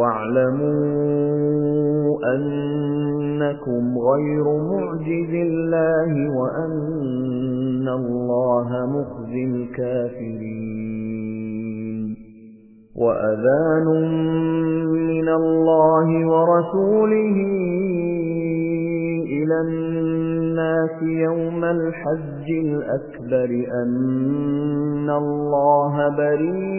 واعلموا أنكم غير معجز الله وأن الله مخزي الكافرين وأذان من الله ورسوله إلى الناس يوم الحج الأكبر أن الله بريء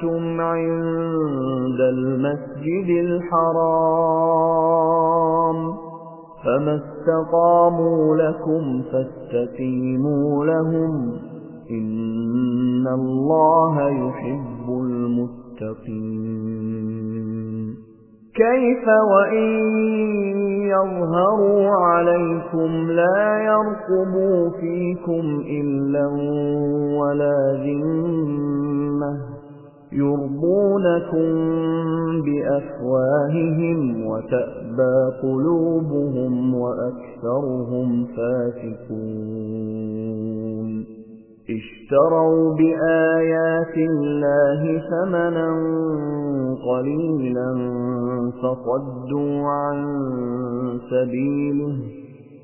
عاهدتم عند المسجد الحرام فما استقاموا لكم فاستقيموا لهم إن الله يحب المتقين كيف وإن يظهروا عليكم لا يرقبوا فيكم إلا ولا ذمة يرضونكم بأفواههم وتأبى قلوبهم وأكثرهم فاسقون. اشتروا بآيات الله ثمنا قليلا فصدوا عن سبيله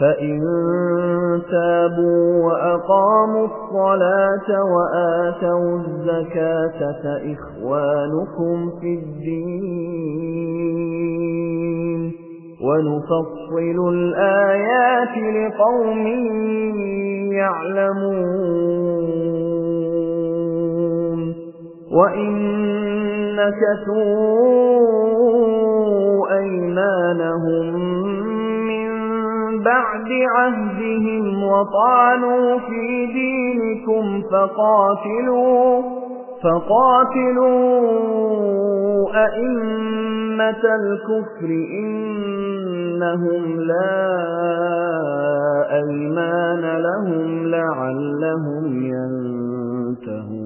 فإن تابوا وأقاموا الصلاة وآتوا الزكاة فإخوانكم في الدين ونفصل الآيات لقوم يعلمون وإن نكثوا أيمانهم بعد عهدهم وطعنوا في دينكم فقاتلوا فقاتلوا أئمة الكفر إنهم لا أيمان لهم لعلهم ينتهون.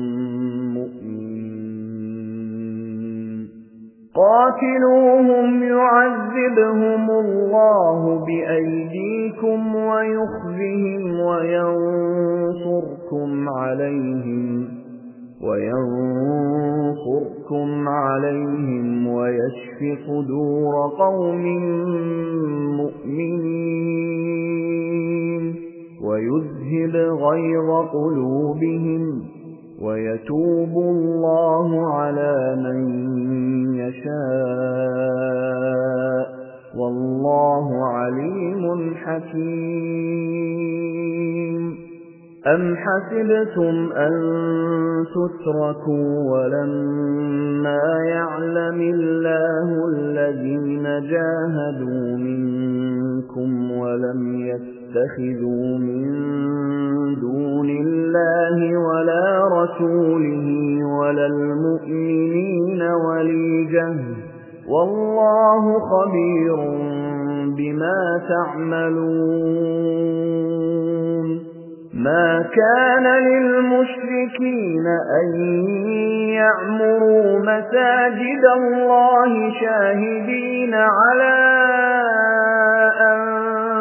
قاتلوهم يعذبهم الله بأيديكم ويخزهم وينصركم عليهم وينصركم عليهم ويشف صدور قوم مؤمنين ويذهب غيظ قلوبهم ويتوب الله على من يشاء. والله عليم حكيم. أم حسبتم أن تتركوا ولما يعلم الله الذين جاهدوا منكم ولم يتخذوا من دون الله ولا رسوله ولا المؤمنين وليجة. والله خبير بما تعملون. ما كان للمشركين أن يعمروا مساجد الله شاهدين على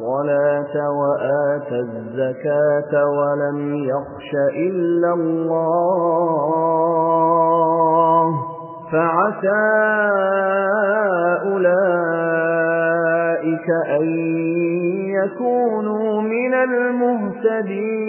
وآتى الزكاة ولم يخش إلا الله فعسى أولئك أن يكونوا من المهتدين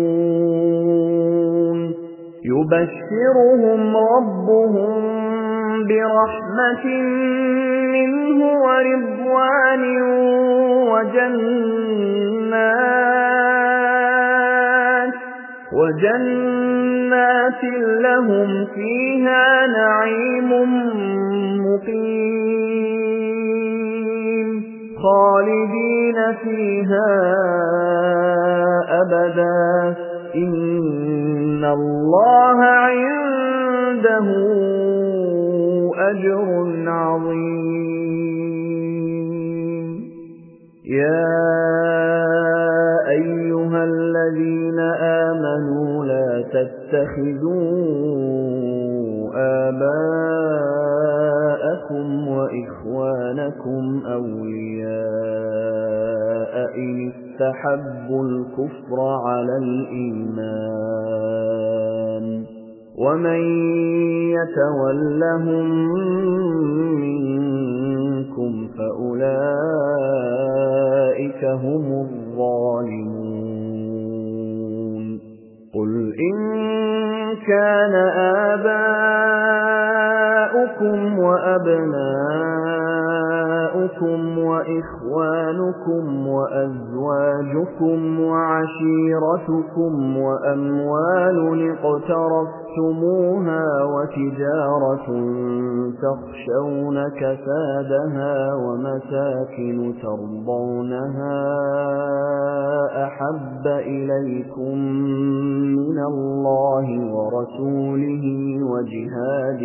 يبشرهم ربهم برحمة منه ورضوان وجنات وجنات لهم فيها نعيم مقيم خالدين فيها أبدا. الله عنده أجر عظيم. يا أيها الذين آمنوا لا تتخذوا آباءكم أولياء إن استحبوا الكفر على الإيمان ومن يتولهم منكم فأولئك هم الظالمون قل إن كان آباؤكم وأبناؤكم وإخوانكم وأزواجكم وعشيرتكم وأموال اقترفتموها وتجارة تخشون كسادها ومساكن ترضونها أحب إليكم من الله ورسوله وجهاد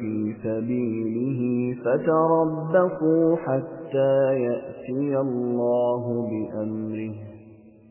في سبيله فتربصوا حتى يأتي الله بأمره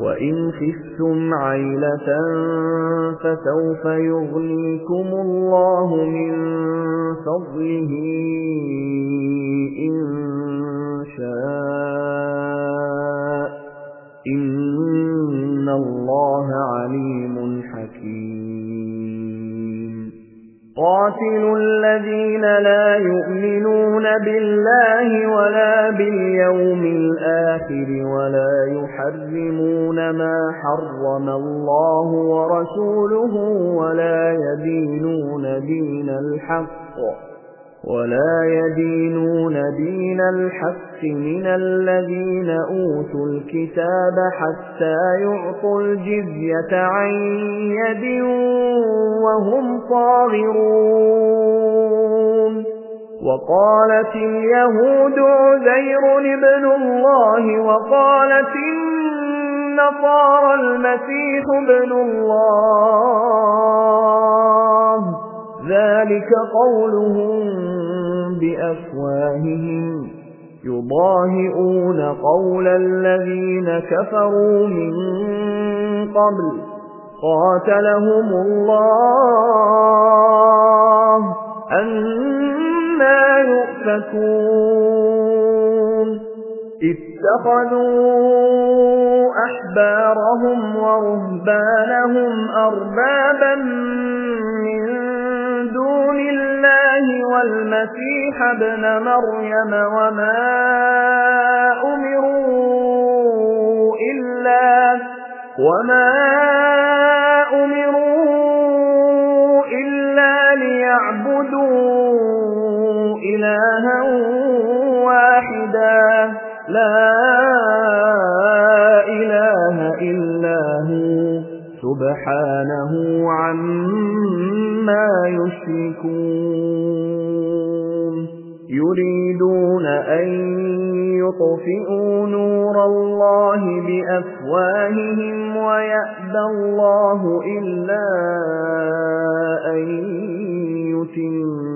وإن خفتم عيلة فسوف يغنيكم الله من فضله إن شاء إن الله عليم حكيم. قاتلوا الذين لا يؤمنون بالله ولا باليوم الآخر ولا يحرمون ما حرم الله ورسوله ولا يدينون دين الحق ولا يدينون دين الحق من الذين أوتوا الكتاب حتى يعطوا الجزية عن يد وهم صاغرون وقالت اليهود عزير ابن الله وقالت النصارى المسيح ابن الله. ذلك قولهم بأفواههم. يضاهئون قول الذين كفروا من قبل. قاتلهم الله. أنا يؤفكون. اتخذوا أحبارهم ورهبانهم أربابا من دون الله والمسيح ابن مريم وما أمروا إلا وما لا إله إلا هو. سبحانه عما يشركون. يريدون أن ليطفئوا نور الله بأفواههم ويأبى الله إلا أن يتم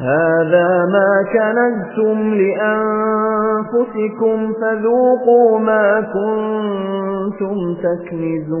هذا ما كنزتم لأنفسكم فذوقوا ما كنتم تكنزون.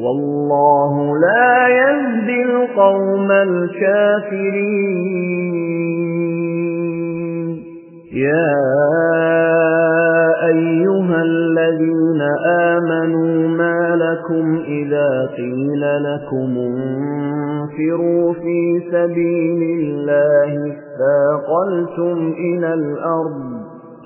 والله لا يهدي القوم الكافرين. يا أيها الذين آمنوا ما لكم إذا قيل لكم انفروا في سبيل الله فاقلتم إلى الأرض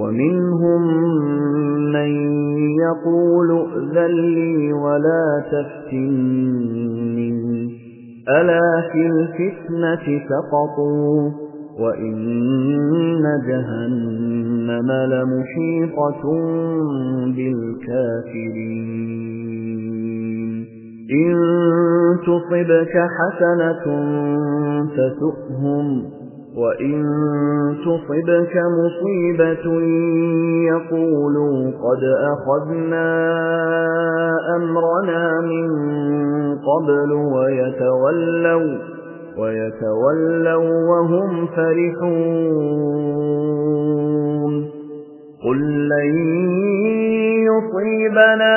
ومنهم من يقول ائذن لي ولا تفتني. ألا في الفتنة سقطوا وإن جهنم لمحيطة بالكافرين. إن تصبك حسنة تسؤهم وَإِن تُصِبْكَ مُصِيبَةٌ يَقُولُوا قَدْ أَخَذْنَا أَمْرَنَا مِنْ قَبْلُ وَيَتَوَلَّوْا وَيَتَوَلَّوْا وَهُمْ فَرِحُونَ قُل لَّن يُصِيبَنَا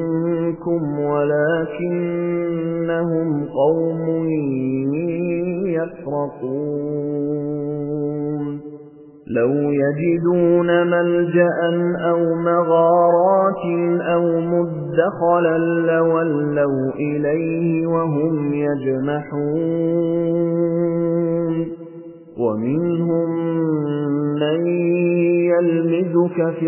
ولكنهم قوم يفرقون لو يجدون ملجأ أو مغارات أو مدخلا لولوا إليه وهم يجمحون ومنهم من يلمزك في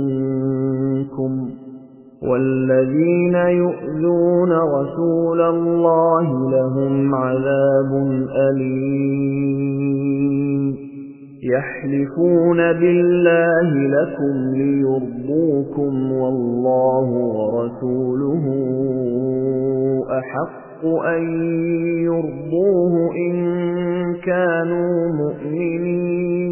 والذين يؤذون رسول الله لهم عذاب أليم. يحلفون بالله لكم ليرضوكم والله ورسوله أحق أن يرضوه إن كانوا مؤمنين.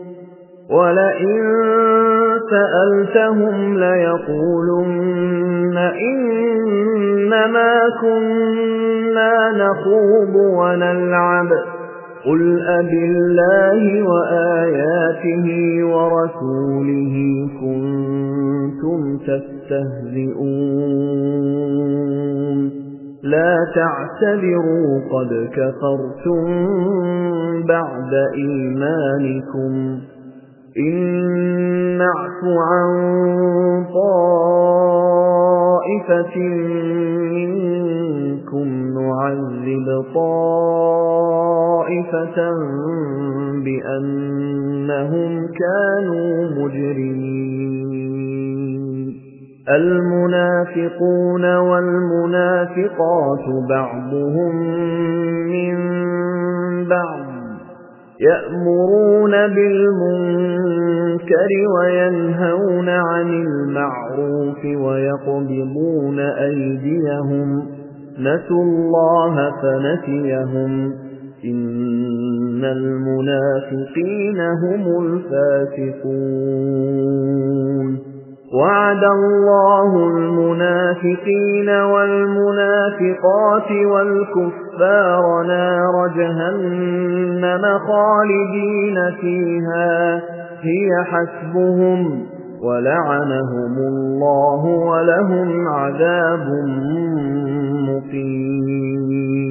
ولئن سألتهم ليقولن إنما كنا نخوض ونلعب قل أب الله وآياته ورسوله كنتم تستهزئون لا تعتذروا قد كفرتم بعد إيمانكم إن نعف عن طائفة منكم نعذب طائفة بأنهم كانوا مجرمين. المنافقون والمنافقات بعضهم من بعض. يأمرون بالمنكر وينهون عن المعروف ويقبضون أيديهم. نسوا الله فنسيهم. إن المنافقين هم الفاسقون. وعد الله المنافقين والمنافقات والكفار نار جهنم خالدين فيها هي حسبهم ولعنهم الله ولهم عذاب مقيم.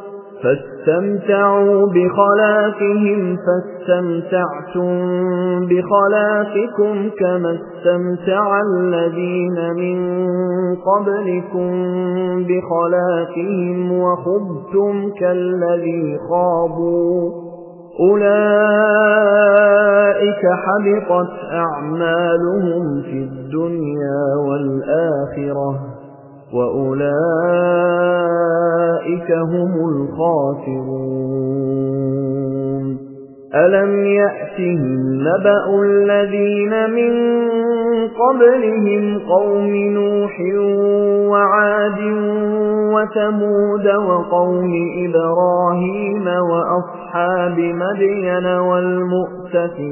فاستمتعوا بخلاقهم فاستمتعتم بخلاقكم كما استمتع الذين من قبلكم بخلاقهم وخبتم كالذي خاضوا أولئك حبطت أعمالهم في الدنيا والآخرة وأولئك هم الخاسرون ألم يأتهم نبأ الذين من قبلهم قوم نوح وعاد وثمود وقوم إبراهيم وأصحاب مدين والمؤتفكات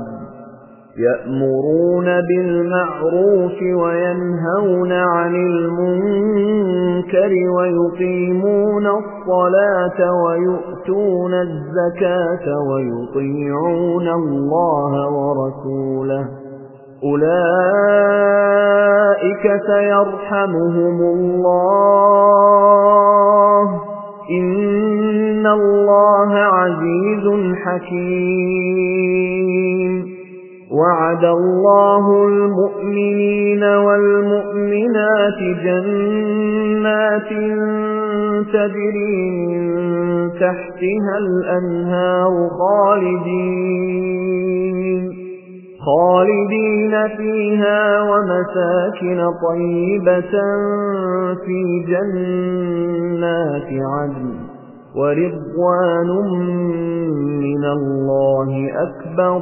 يأمرون بالمعروف وينهون عن المنكر ويقيمون الصلاة ويؤتون الزكاة ويطيعون الله ورسوله. أولئك سيرحمهم الله. إن الله عزيز حكيم. وعد الله المؤمنين والمؤمنات جنات تجري من تحتها الأنهار خالدين خالدين فيها ومساكن طيبة في جنات عدن ورضوان من الله أكبر.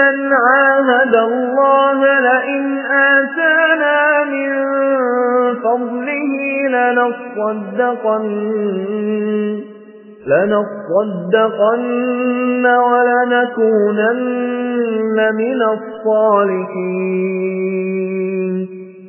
من عاهد الله لئن آتانا من فضله لنصدقن لنصدقن ولنكونن من الصالحين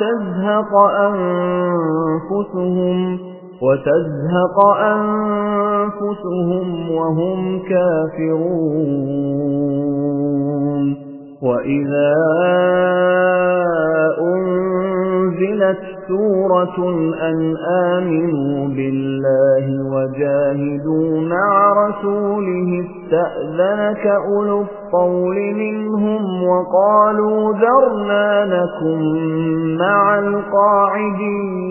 وتزهق أنفسهم وتزهق أنفسهم وهم كافرون. وإذا أنزلت سورة أن آمنوا بالله وجاهدوا مع رسوله استأذنك أولو الطول منهم وقالوا ذرنا لكم مع القاعدين.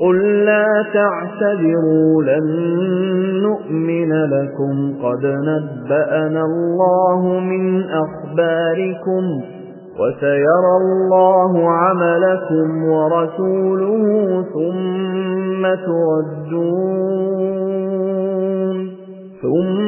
قل لا تعتذروا لن نؤمن لكم. قد نبأنا الله من أخباركم وسيرى الله عملكم ورسوله ثم تردون ثم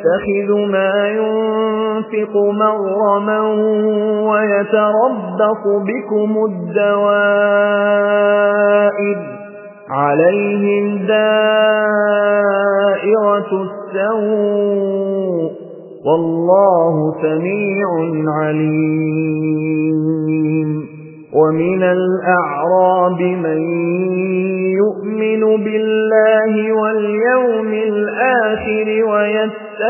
يتخذ ما ينفق مغرما ويتربص بكم الدوائر عليهم دائرة السوء والله سميع عليم ومن الأعراب من يؤمن بالله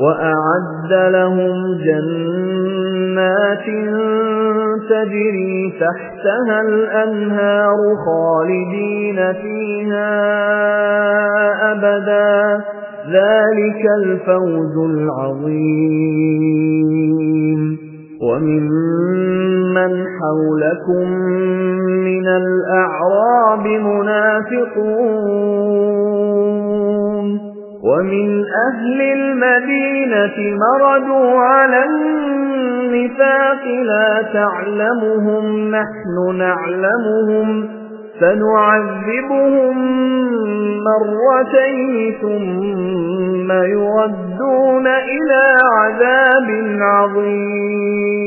وأعد لهم جنات تجري تحتها الأنهار خالدين فيها أبدا. ذلك الفوز العظيم. وممن حولكم من الأعراب منافقون. ومن أهل المدينة مردوا على النفاق لا تعلمهم نحن نعلمهم فنعذبهم مرتين ثم يردون إلى عذاب عظيم.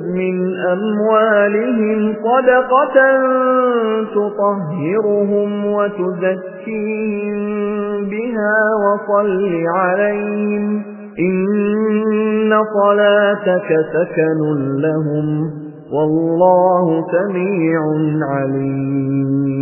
من أموالهم صدقة تطهرهم وتزكيهم بها وصل عليهم إن صلاتك سكن لهم والله سميع عليم.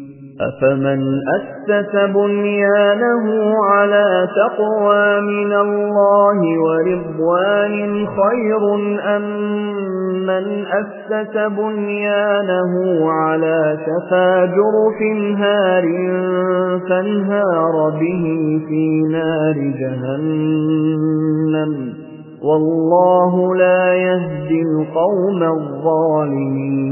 أفمن أسس بنيانه على تقوى من الله ورضوان خير أم من أسس بنيانه على تفاجر في انهار فانهار به في نار جهنم والله لا يهدي القوم الظالمين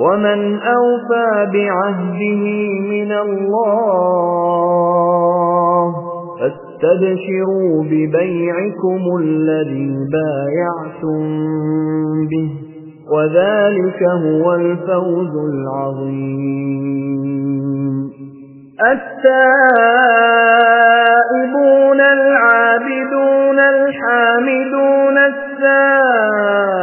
ومن أوفى بعهده من الله فاستبشروا ببيعكم الذي بايعتم به وذلك هو الفوز العظيم التائبون العابدون الحامدون السائحون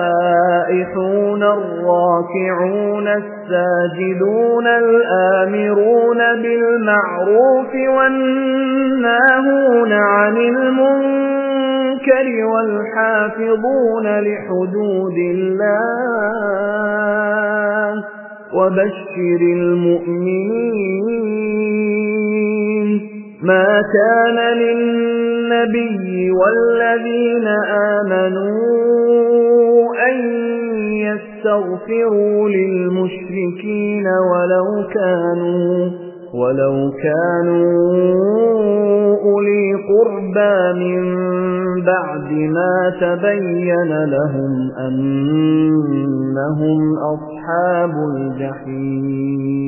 الراكعون الساجدون الآمرون بالمعروف والناهون عن المنكر والحافظون لحدود الله وبشر المؤمنين. ما كان للنبي والذين آمنوا أن يستغفروا للمشركين ولو كانوا ولو كانوا أولي قربى من بعد ما تبين لهم أنهم أصحاب الجحيم.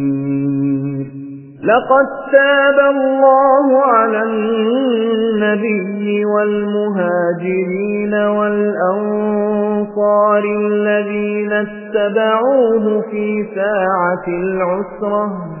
لقد تاب الله على النبي والمهاجرين والأنصار الذين اتبعوه في ساعة العسرة.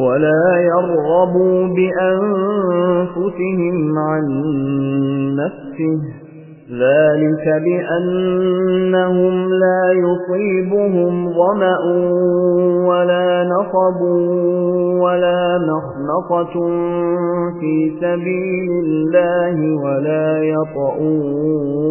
ولا يرغبوا بأنفسهم عن نفسه. ذلك بأنهم لا يصيبهم ظمأ ولا نصب ولا مخنطة في سبيل الله ولا يطؤون.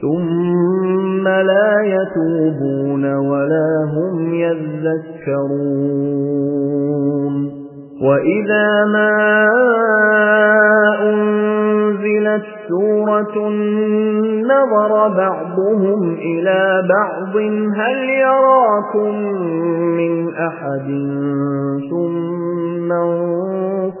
ثم لا يتوبون ولا هم يذكرون. وإذا ما أنزلت سورة نظر بعضهم إلى بعض هل يراكم من أحد؟ ثم انصرفوا.